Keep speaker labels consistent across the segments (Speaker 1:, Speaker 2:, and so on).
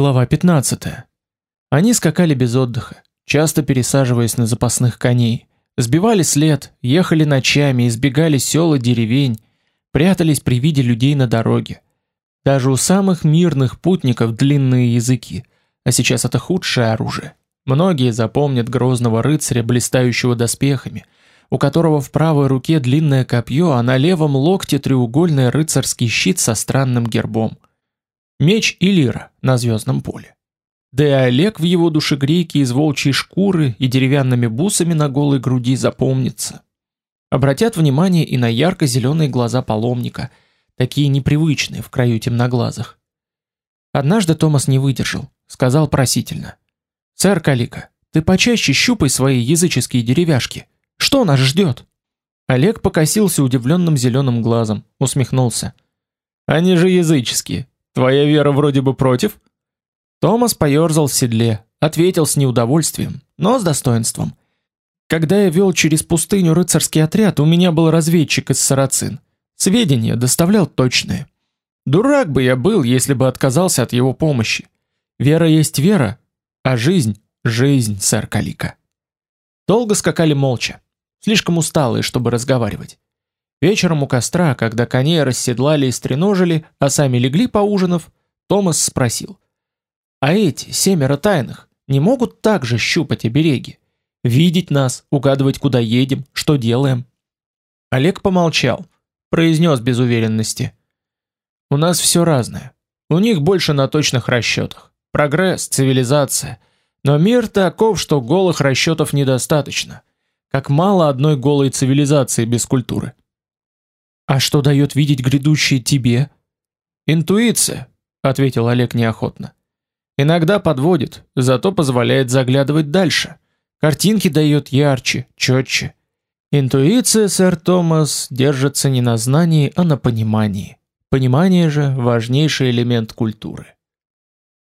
Speaker 1: Глава 15. Они скакали без отдыха, часто пересаживаясь на запасных коней, сбивали след, ехали ночами, избегали сел и деревень, прятались при виде людей на дороге. Даже у самых мирных путников длинные языки, а сейчас это худшее оружие. Многие запомнят грозного рыцаря, блистающего доспехами, у которого в правой руке длинное копье, а на левом локте треугольный рыцарский щит со странным гербом. Меч Илира на звездном поле. Да и Олег в его душегрейке из волчьей шкуры и деревянными бусами на голой груди запомнится. Обратят внимание и на ярко-зеленые глаза паломника, такие непривычные в краю темноглазых. Однажды Томас не выдержал, сказал просительно. «Сэр Калика, ты почаще щупай свои языческие деревяшки. Что нас ждет?» Олег покосился удивленным зеленым глазом, усмехнулся. «Они же языческие. Твоя вера вроде бы против?» Томас поерзал в седле, ответил с неудовольствием, но с достоинством. Когда я вел через пустыню рыцарский отряд, у меня был разведчик из сарацин. Сведения доставлял точные. Дурак бы я был, если бы отказался от его помощи. Вера есть вера, а жизнь жизнь, сэр Калика. Долго скакали молча, слишком усталые, чтобы разговаривать. Вечером у костра, когда коней расседлали и стреножили, а сами легли поужинав, Томас спросил: "А эти семеро тайных не могут также щупать обереги, видеть нас, угадывать, куда едем, что делаем?" Олег помолчал, произнес без уверенности: "У нас все разное. У них больше на точных расчетах. Прогресс, цивилизация. Но мир таков, что голых расчетов недостаточно. Как мало одной голой цивилизации без культуры. А что дает видеть грядущее тебе? Интуиция, ответил Олег неохотно. Иногда подводит, зато позволяет заглядывать дальше. Картинки дает ярче, четче. Интуиция, сэр Томас, держится не на знании, а на понимании. Понимание же важнейший элемент культуры.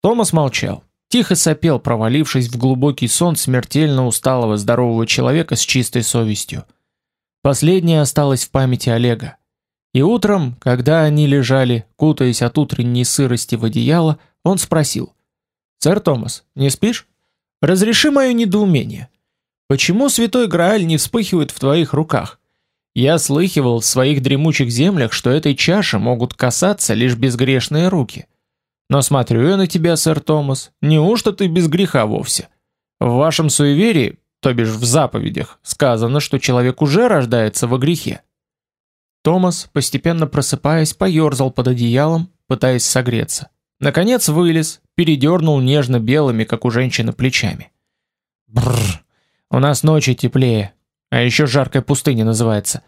Speaker 1: Томас молчал, тихо сопел, провалившись в глубокий сон смертельно усталого здорового человека с чистой совестью. Последнее осталось в памяти Олега. И утром, когда они лежали, кутаясь от утренней сырости в одеяло, он спросил: "Сэр Томас, не спишь? Разреши моё недоумение. Почему святой Грааль не вспыхивает в твоих руках? Я слыхивал в своих дремучих землях, что этой чаши могут касаться лишь безгрешные руки. Но смотрю я на тебя, сэр Томас, неужто ты без греха вовсе? В вашем суеверии, то бишь в заповедях, сказано, что человек уже рождается во грехе. Томас, постепенно просыпаясь, поерзал под одеялом, пытаясь согреться. Наконец вылез, передернул нежно-белыми, как у женщины, плечами. Бррр, у нас ночи теплее, а еще жаркая пустыня называется.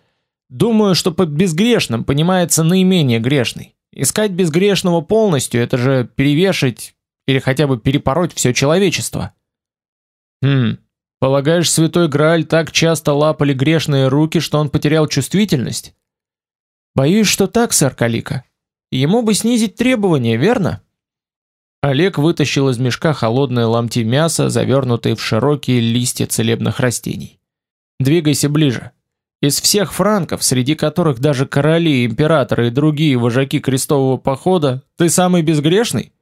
Speaker 1: Думаю, что под безгрешным понимается наименее грешный. Искать безгрешного полностью это же перевешать или хотя бы перепороть все человечество. Хм. Полагаешь, святой Грааль так часто лапали грешные руки, что он потерял чувствительность? Боюсь, что так, сэр Калика. Ему бы снизить требования, верно? Олег вытащил из мешка холодное ломти мяса, завернутые в широкие листья целебных растений. Двигайся ближе. Из всех франков, среди которых даже короли, императоры и другие вожаки крестового похода, ты самый безгрешный?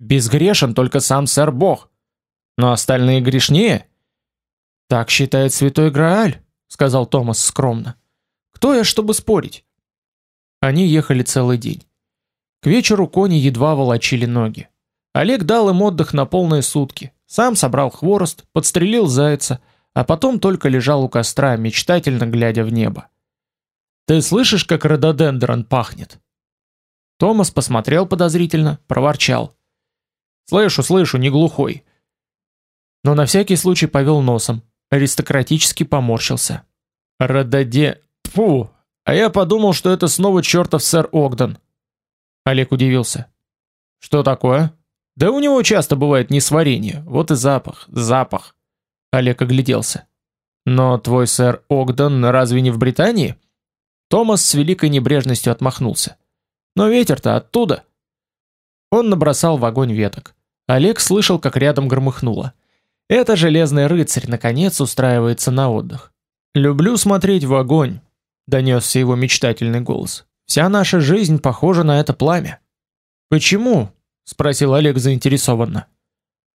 Speaker 1: Безгрешен только сам сэр Бог. Но остальные грешнее? Так считает святой Грааль, сказал Томас скромно. Кто я, чтобы спорить? Они ехали целый день. К вечеру кони едва волочили ноги. Олег дал им отдых на полные сутки. Сам собрал хворост, подстрелил зайца, а потом только лежал у костра, мечтательно глядя в небо. Ты слышишь, как рододендрон пахнет? Томас посмотрел подозрительно, проворчал: "Слышу, слышу, не глухой". Но на всякий случай повел носом, аристократически поморщился. Рододе, фу, а я подумал, что это снова чертов сэр Огден. Олег удивился. Что такое? Да у него часто бывает несварение. Вот и запах, запах. Олег огляделся. Но твой сэр Огден разве не в Британии? Томас с великой небрежностью отмахнулся. Но ветер-то оттуда. Он набросал в огонь веток. Олег слышал, как рядом громыхнуло. Это железный рыцарь наконец устраивается на отдых. Люблю смотреть в огонь, донесся его мечтательный голос. Вся наша жизнь похожа на это пламя. Почему? спросил Олег заинтересованно.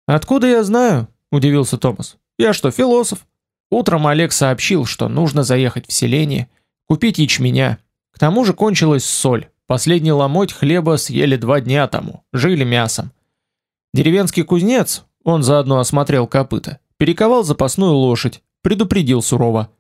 Speaker 1: Откуда я знаю? удивился Томас. Я что, философ? Утром Олег сообщил, что нужно заехать в селение, купить ячменя. К тому же кончилась соль. Последний ломоть хлеба съели два дня тому, жили мясом. Деревенский кузнец, он заодно осмотрел копыта, перековал запасную лошадь, предупредил сурово: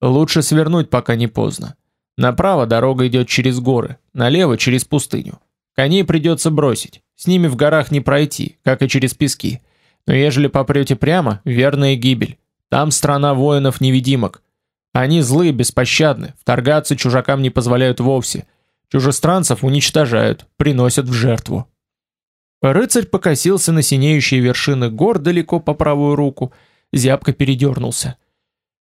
Speaker 1: "Лучше свернуть, пока не поздно. Направо дорога идет через горы, налево через пустыню. Коней придется бросить. С ними в горах не пройти, как и через пески. Но ежели попрете прямо, верная гибель. Там страна воинов-невидимок. Они злые, беспощадны, вторгаться чужакам не позволяют вовсе. Чужестранцев уничтожают, приносят в жертву. Рыцарь покосился на синеющие вершины гор далеко по правую руку, зябко передернулся.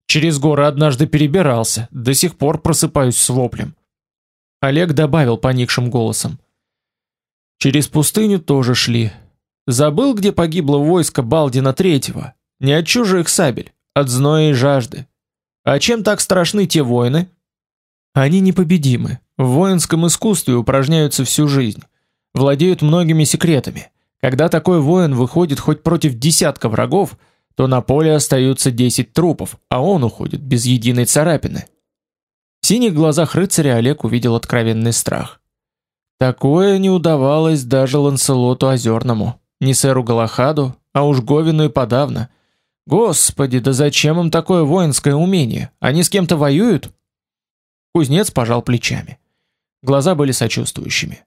Speaker 1: Через горы однажды перебирался, до сих пор просыпаюсь с воплем. Олег добавил поникшим голосом: Через пустыню тоже шли. Забыл, где погибло войско Балдина третьего. Не от чужих сабель, от зноя и жажды. А чем так страшны те воины? Они непобедимы. В воинском искусстве упражняются всю жизнь, владеют многими секретами. Когда такой воин выходит хоть против десятка врагов, то на поле остаются десять трупов, а он уходит без единой царапины. В синих глазах рыцаря Олег увидел откровенный страх. Такое не удавалось даже Ланселоту Озерному, не сэру Галахаду, а уж Говину и подавно. Господи, да зачем им такое воинское умение? Они с кем-то воюют? Кузнец пожал плечами. Глаза были сочувствующими.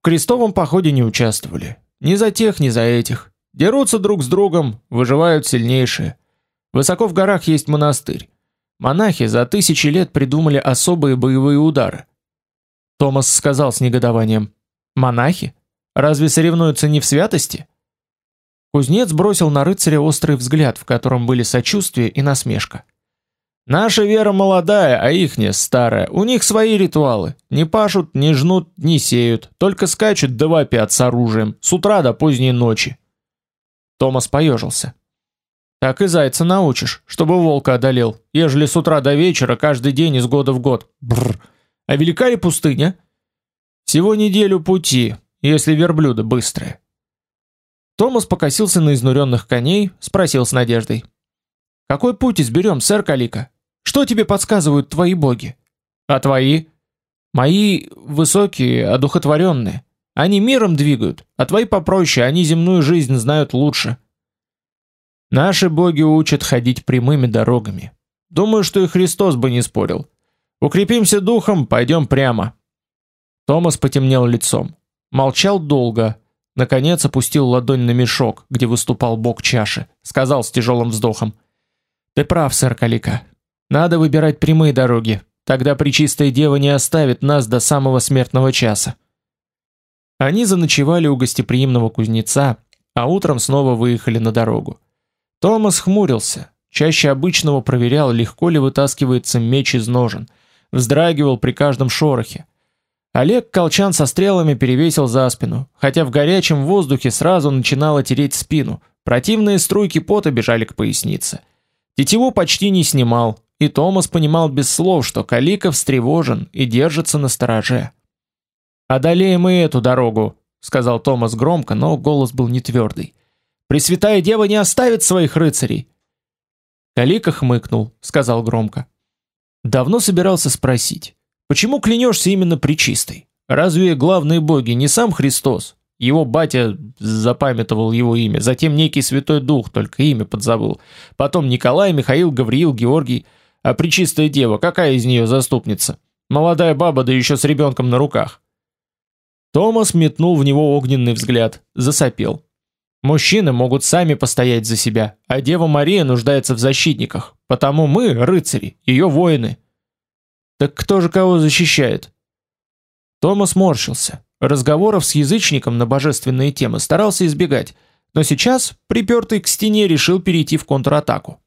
Speaker 1: В крестовом походе не участвовали. Ни за тех, ни за этих. Дерутся друг с другом, выживают сильнейшие. Высоко в горах есть монастырь. Монахи за тысячи лет придумали особые боевые удары. Томас сказал с негодованием: "Монахи? Разве соревнуются не в святости?" Кузнец бросил на рыцаря острый взгляд, в котором были сочувствие и насмешка. Наша вера молодая, а ихняя старая. У них свои ритуалы. Не пашут, не жнут, не сеют, только скачут да вопят с оружием с утра до поздней ночи. Томас поежился. Так и зайца научишь, чтобы волка одолел, ежели с утра до вечера каждый день из года в год. Бррр. А велика ли пустыня? Всего неделю пути, если верблюды быстрые. Томас покосился на изнуренных коней, спросил с надеждой: "Какой путь изберем, сэр Калика? Что тебе подсказывают твои боги? А твои? Мои высокие, одухотворенные. Они миром двигают, а твои попроще, они земную жизнь знают лучше". Наши боги учат ходить прямыми дорогами. Думаю, что и Христос бы не спорил. Укрепимся духом, пойдем прямо. Томас потемнел лицом, молчал долго, наконец опустил ладонь на мешок, где выступал бок чаши, сказал с тяжелым вздохом: "Ты прав, сэр Калика. Надо выбирать прямые дороги, тогда пречистая дева не оставит нас до самого смертного часа". Они заночевали у гостеприимного кузнеца, а утром снова выехали на дорогу. Томас хмурился, чаще обычного проверял, легко ли вытаскивается меч из ножен вздрагивал при каждом шорохе. Олег колчан со стрелами перевесил за спину, хотя в горячем воздухе сразу начинало тереть спину. Противные струйки пота бежали к пояснице. Тетиву почти не снимал, и Томас понимал без слов, что Калика встревожен и держится на стороже. «Одолеем мы эту дорогу», — сказал Томас громко, но голос был не твердый. «Пресвятая Дева не оставит своих рыцарей!» Калика хмыкнул, сказал громко. Давно собирался спросить, почему клянешься именно причистой? Разве главные боги не сам Христос? Его батя запамятовал его имя, затем некий Святой Дух, только имя подзабыл. Потом Николай, Михаил, Гавриил, Георгий. А причистая дева, какая из нее заступница? Молодая баба, да еще с ребенком на руках. Томас метнул в него огненный взгляд, засопел. Мужчины могут сами постоять за себя, а Дева Мария нуждается в защитниках. Потому мы, рыцари, ее воины. Так кто же кого защищает? Томас морщился. Разговоров с язычником на божественные темы старался избегать, но сейчас, припертый к стене, решил перейти в контратаку.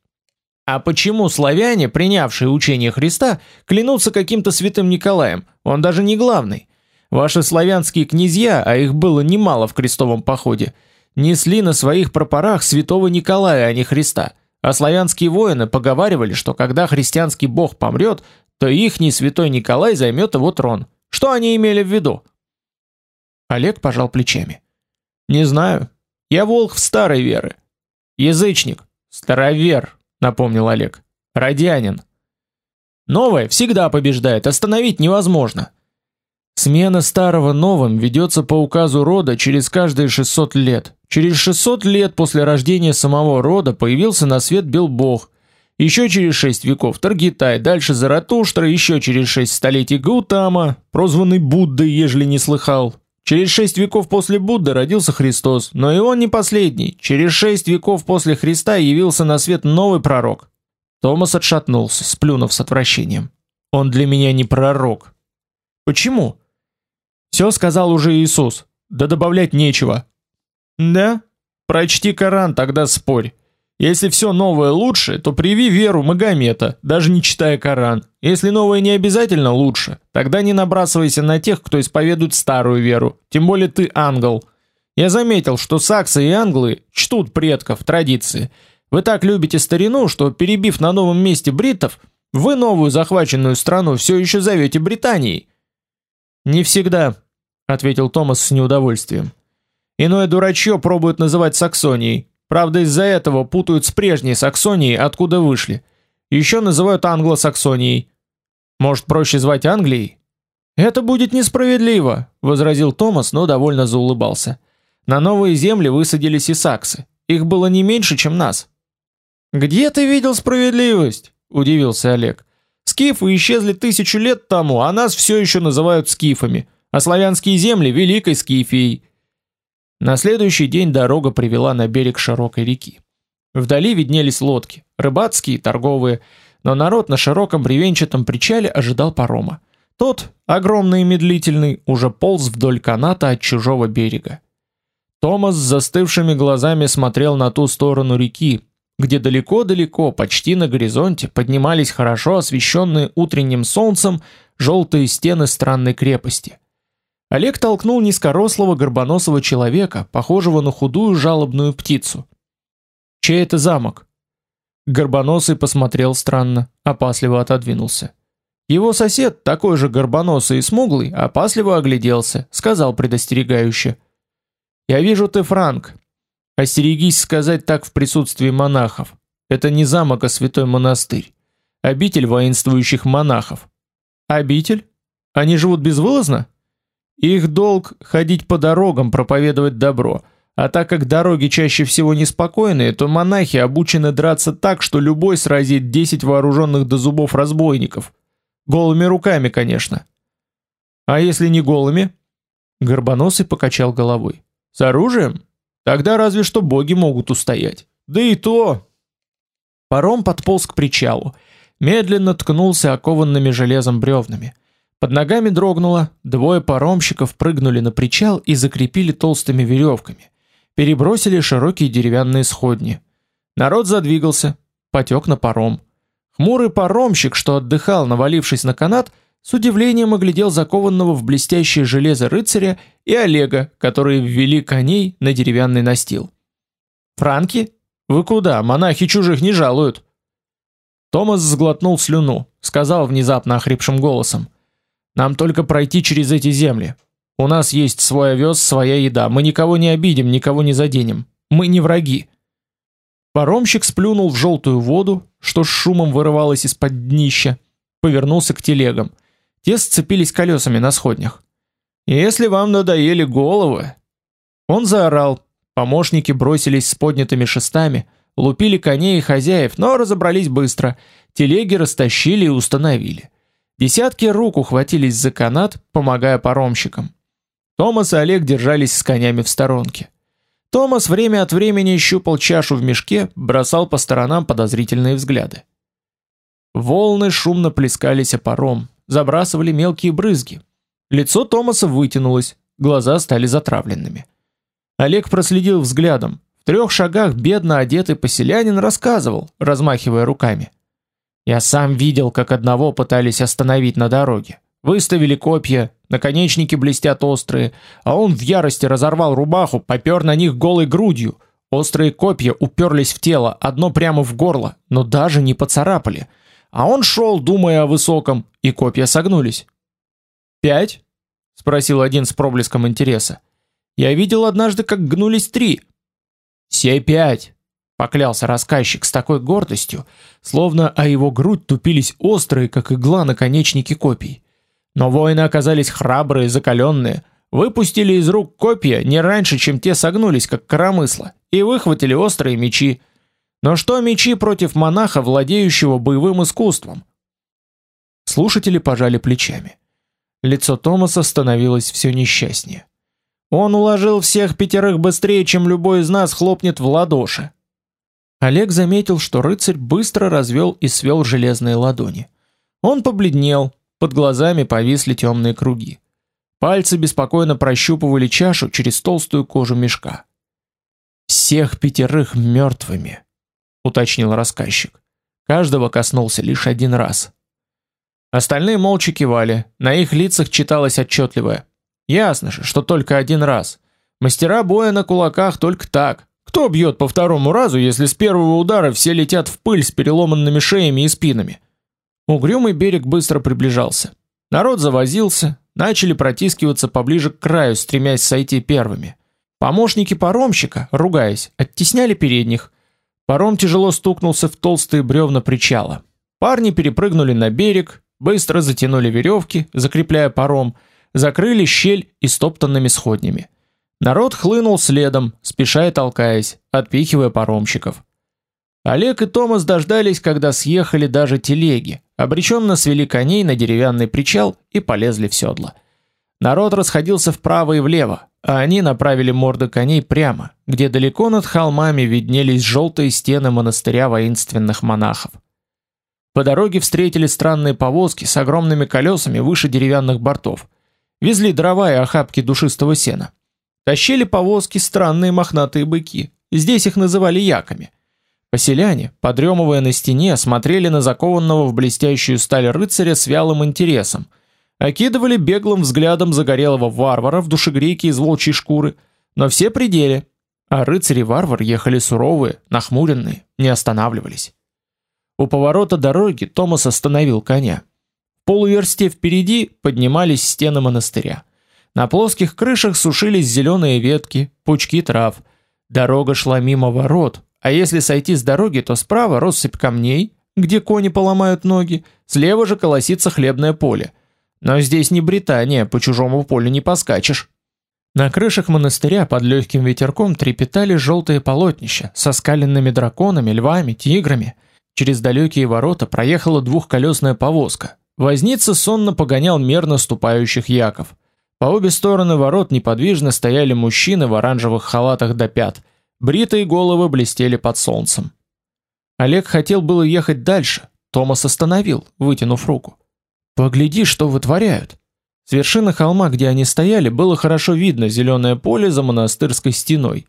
Speaker 1: А почему славяне, принявшие учение Христа, клянутся каким-то святым Николаем? Он даже не главный. Ваши славянские князья, а их было немало в крестовом походе, несли на своих пропорах святого Николая, а не Христа. А славянские воины поговаривали, что когда христианский бог помрет, то ихний святой Николай займет его трон. Что они имели в виду? Олег пожал плечами. Не знаю. Я волк в старой веры. Язычник, старовер, напомнил Олег. Радянин. Новое всегда побеждает, остановить невозможно. Смена старого новым ведется по указу рода через каждые 600 лет. Через 600 лет после рождения самого рода появился на свет Белбог. Еще через 6 веков Таргитай, дальше Заратуштра, еще через 6 столетий Гаутама, прозванный Буддой, ежели не слыхал. Через 6 веков после Будды родился Христос, но и он не последний. Через 6 веков после Христа явился на свет новый пророк. Томас отшатнулся, сплюнув с отвращением. Он для меня не пророк. Почему? Все сказал уже Иисус. Да добавлять нечего. Да? Прочти Коран, тогда спорь. Если все новое лучше, то приви веру Магомета, даже не читая Коран. Если новое не обязательно лучше, тогда не набрасывайся на тех, кто исповедует старую веру. Тем более ты ангел. Я заметил, что саксы и англы чтут предков, традиции. Вы так любите старину, что перебив на новом месте бриттов, вы новую захваченную страну все еще зовете Британией. Не всегда, ответил Томас с неудовольствием. Иное дурачье пробуют называть Саксонией. Правда, из-за этого путают с прежней Саксонией, откуда вышли. Еще называют Англо-Саксонией. Может, проще звать Англией? Это будет несправедливо, возразил Томас, но довольно заулыбался. На новые земли высадились и саксы. Их было не меньше, чем нас. Где ты видел справедливость? удивился Олег. Скифы исчезли тысячу лет тому, а нас все еще называют скифами а славянские земли великой Скифией. На следующий день дорога привела на берег широкой реки. Вдали виднелись лодки, рыбацкие, торговые, но народ на широком бревенчатом причале ожидал парома. Тот, огромный и медлительный, уже полз вдоль каната от чужого берега. Томас с застывшими глазами смотрел на ту сторону реки, где далеко-далеко, почти на горизонте, поднимались хорошо освещенные утренним солнцем желтые стены странной крепости. Олег толкнул низкорослого горбоносого человека, похожего на худую жалобную птицу. Чей это замок? Горбоносый посмотрел странно, опасливо отодвинулся. Его сосед, такой же горбоносый и смуглый, опасливо огляделся, сказал предостерегающе: "Я вижу, ты франк. Остерегись сказать так в присутствии монахов. Это не замок, а святой монастырь, обитель воинствующих монахов. Обитель? Они живут безвылазно?" Их долг ходить по дорогам, проповедовать добро. А так как дороги чаще всего неспокойные, то монахи обучены драться так, что любой сразит 10 вооруженных до зубов разбойников. Голыми руками, конечно. А если не голыми? Горбоносый покачал головой. С оружием? Тогда разве что боги могут устоять. Да и то. Паром подполз к причалу, медленно ткнулся окованными железом бревнами. Под ногами дрогнуло, двое паромщиков прыгнули на причал и закрепили толстыми веревками. Перебросили широкие деревянные сходни. Народ задвигался, потек на паром. Хмурый паромщик, что отдыхал, навалившись на канат, с удивлением оглядел закованного в блестящее железо рыцаря и Олега, которые ввели коней на деревянный настил. «Франки? Вы куда? Монахи чужих не жалуют!» Томас сглотнул слюну, сказал внезапно охрипшим голосом. Нам только пройти через эти земли. У нас есть свой овес, своя еда. Мы никого не обидим, никого не заденем. Мы не враги. Паромщик сплюнул в желтую воду, что с шумом вырывалось из-под днища, повернулся к телегам. Те сцепились колесами на сходнях. Если вам надоели головы, он заорал. Помощники бросились с поднятыми шестами, лупили коней и хозяев, но разобрались быстро. Телеги растащили и установили. Десятки рук ухватились за канат, помогая паромщикам. Томас и Олег держались с конями в сторонке. Томас время от времени щупал чашу в мешке, бросал по сторонам подозрительные взгляды. Волны шумно плескались о паром, забрасывали мелкие брызги. Лицо Томаса вытянулось, глаза стали затравленными. Олег проследил взглядом. В трех шагах бедно одетый поселянин рассказывал, размахивая руками. Я сам видел, как одного пытались остановить на дороге. Выставили копья, наконечники блестят острые, а он в ярости разорвал рубаху, попер на них голой грудью. Острые копья уперлись в тело, одно прямо в горло, но даже не поцарапали. А он шел, думая о высоком, и копья согнулись. «Пять?» — спросил один с проблеском интереса. Я видел однажды, как гнулись три. Все пять, поклялся рассказчик с такой гордостью, словно о его грудь тупились острые, как игла, наконечники копий. Но воины оказались храбрые, закаленные, выпустили из рук копья не раньше, чем те согнулись, как коромысла, и выхватили острые мечи. Но что мечи против монаха, владеющего боевым искусством? Слушатели пожали плечами. Лицо Томаса становилось все несчастнее. Он уложил всех пятерых быстрее, чем любой из нас хлопнет в ладоши. Олег заметил, что рыцарь быстро развел и свел железные ладони. Он побледнел, под глазами повисли темные круги. Пальцы беспокойно прощупывали чашу через толстую кожу мешка. Всех пятерых мертвыми, уточнил рассказчик. Каждого коснулся лишь один раз. Остальные молча кивали, на их лицах читалось отчетливое: ясно же, что только один раз. Мастера боя на кулаках только так. Кто бьет по второму разу, если с первого удара все летят в пыль с переломанными шеями и спинами? Угрюмый берег быстро приближался. Народ завозился, начали протискиваться поближе к краю, стремясь сойти первыми. Помощники паромщика, ругаясь, оттесняли передних. Паром тяжело стукнулся в толстые бревна причала. Парни перепрыгнули на берег, быстро затянули веревки, закрепляя паром, закрыли щель истоптанными сходнями. Народ хлынул следом, спеша и толкаясь, отпихивая паромщиков. Олег и Томас дождались, когда съехали даже телеги, обреченно свели коней на деревянный причал и полезли в седла. Народ расходился вправо и влево, а они направили морды коней прямо, где далеко над холмами виднелись желтые стены монастыря воинственных монахов. По дороге встретили странные повозки с огромными колесами выше деревянных бортов. Везли дрова и охапки душистого сена. Тащили повозки странные мохнатые быки. Здесь их называли яками – Поселяне, подремывая на стене, смотрели на закованного в блестящую сталь рыцаря с вялым интересом, окидывали беглым взглядом загорелого варвара в душегрейке из волчьей шкуры, но все пределе, а рыцарь и варвар ехали суровые, нахмуренные, не останавливались. У поворота дороги Томас остановил коня. В полуверсте впереди поднимались стены монастыря. На плоских крышах сушились зеленые ветки, пучки трав. Дорога шла мимо ворот, а если сойти с дороги, то справа россыпь камней, где кони поломают ноги, слева же колосится хлебное поле. Но здесь не Британия, по чужому полю не поскачешь. На крышах монастыря под легким ветерком трепетали желтые полотнища со скаленными драконами, львами, тиграми. Через далекие ворота проехала двухколесная повозка. Возница сонно погонял мерно ступающих яков. По обе стороны ворот неподвижно стояли мужчины в оранжевых халатах до пят – Бритые головы блестели под солнцем. Олег хотел было ехать дальше, Томас остановил, вытянув руку. Погляди, что вытворяют. С вершины холма, где они стояли, было хорошо видно зеленое поле за монастырской стеной.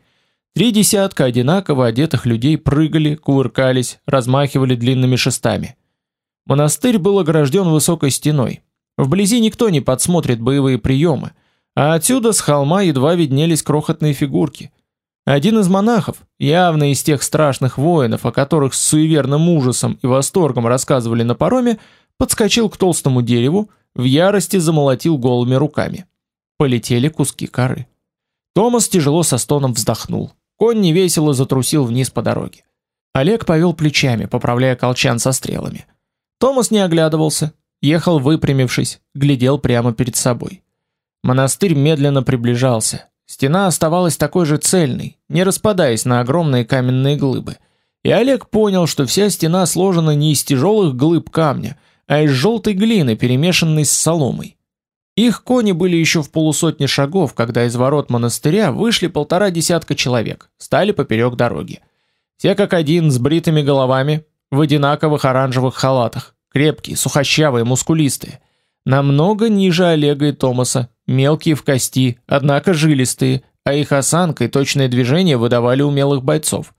Speaker 1: Три десятка одинаково одетых людей прыгали, кувыркались, размахивали длинными шестами. Монастырь был огражден высокой стеной. Вблизи никто не подсмотрит боевые приемы, а отсюда с холма едва виднелись крохотные фигурки – один из монахов, явно из тех страшных воинов, о которых с суеверным ужасом и восторгом рассказывали на пароме, подскочил к толстому дереву, в ярости замолотил голыми руками. Полетели куски коры. Томас тяжело со стоном вздохнул. Конь невесело затрусил вниз по дороге. Олег повел плечами, поправляя колчан со стрелами. Томас не оглядывался, ехал выпрямившись, глядел прямо перед собой. Монастырь медленно приближался, Стена оставалась такой же цельной, не распадаясь на огромные каменные глыбы. И Олег понял, что вся стена сложена не из тяжелых глыб камня, а из желтой глины, перемешанной с соломой. Их кони были еще в полусотне шагов, когда из ворот монастыря вышли полтора десятка человек, стали поперек дороги. Все как один, с бритыми головами, в одинаковых оранжевых халатах, крепкие, сухощавые, мускулистые. Намного ниже Олега и Томаса, мелкие в кости, однако жилистые, а их осанка и точное движение выдавали умелых бойцов.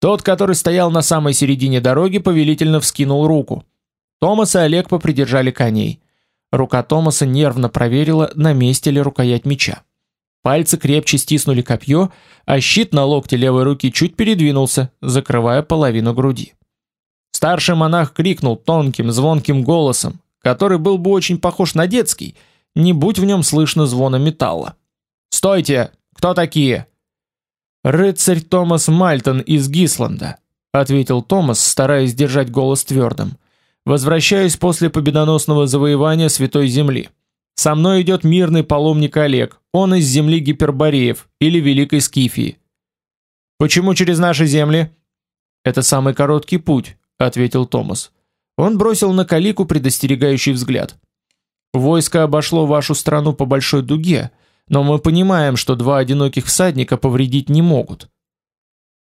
Speaker 1: Тот, который стоял на самой середине дороги, повелительно вскинул руку. Томас и Олег попридержали коней. Рука Томаса нервно проверила, на месте ли рукоять меча. Пальцы крепче стиснули копье, а щит на локте левой руки чуть передвинулся, закрывая половину груди. Старший монах крикнул тонким, звонким голосом, который был бы очень похож на детский – не будь в нем слышно звона металла. "Стойте!" Кто такие? Рыцарь Томас Мальтон из Гисланда, ответил Томас, стараясь держать голос твердым. Возвращаюсь после победоносного завоевания Святой Земли. Со мной идет мирный паломник Олег. Он из земли Гипербореев или Великой Скифии. Почему через наши земли? Это самый короткий путь, ответил Томас. Он бросил на Калику предостерегающий взгляд. Войско обошло вашу страну по большой дуге, но мы понимаем, что два одиноких всадника повредить не могут.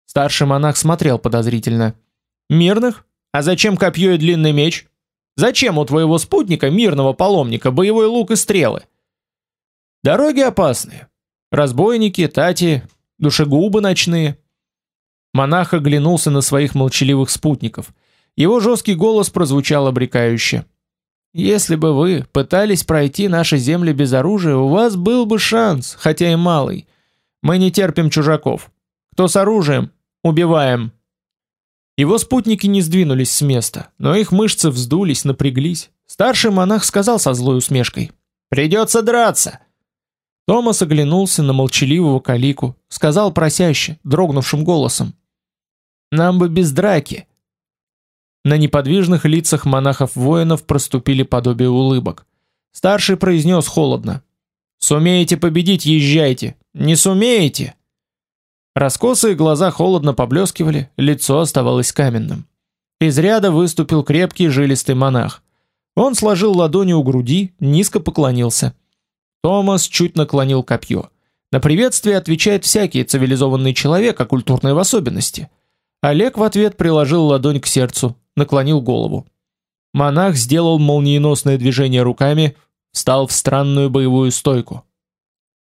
Speaker 1: Старший монах смотрел подозрительно. Мирных? А зачем копье и длинный меч? Зачем у твоего спутника, мирного паломника, боевой лук и стрелы? Дороги опасные. Разбойники, тати, душегубы ночные. Монах оглянулся на своих молчаливых спутников. Его жесткий голос прозвучал обрекающе. Если бы вы пытались пройти наши земли без оружия, у вас был бы шанс, хотя и малый. Мы не терпим чужаков. Кто с оружием, убиваем. Его спутники не сдвинулись с места, но их мышцы вздулись, напряглись. Старший монах сказал со злой усмешкой: "Придется драться". Томас оглянулся на молчаливого Калику, сказал просяще, дрогнувшим голосом: "Нам бы без драки". На неподвижных лицах монахов-воинов проступили подобие улыбок. Старший произнес холодно: "Сумеете победить, езжайте. Не сумеете, Раскосые глаза холодно поблескивали, лицо оставалось каменным. Из ряда выступил крепкий жилистый монах. Он сложил ладони у груди, низко поклонился. Томас чуть наклонил копье. На приветствие отвечает всякий цивилизованный человек, а культурной в особенности. Олег в ответ приложил ладонь к сердцу, наклонил голову. Монах сделал молниеносное движение руками, встал в странную боевую стойку.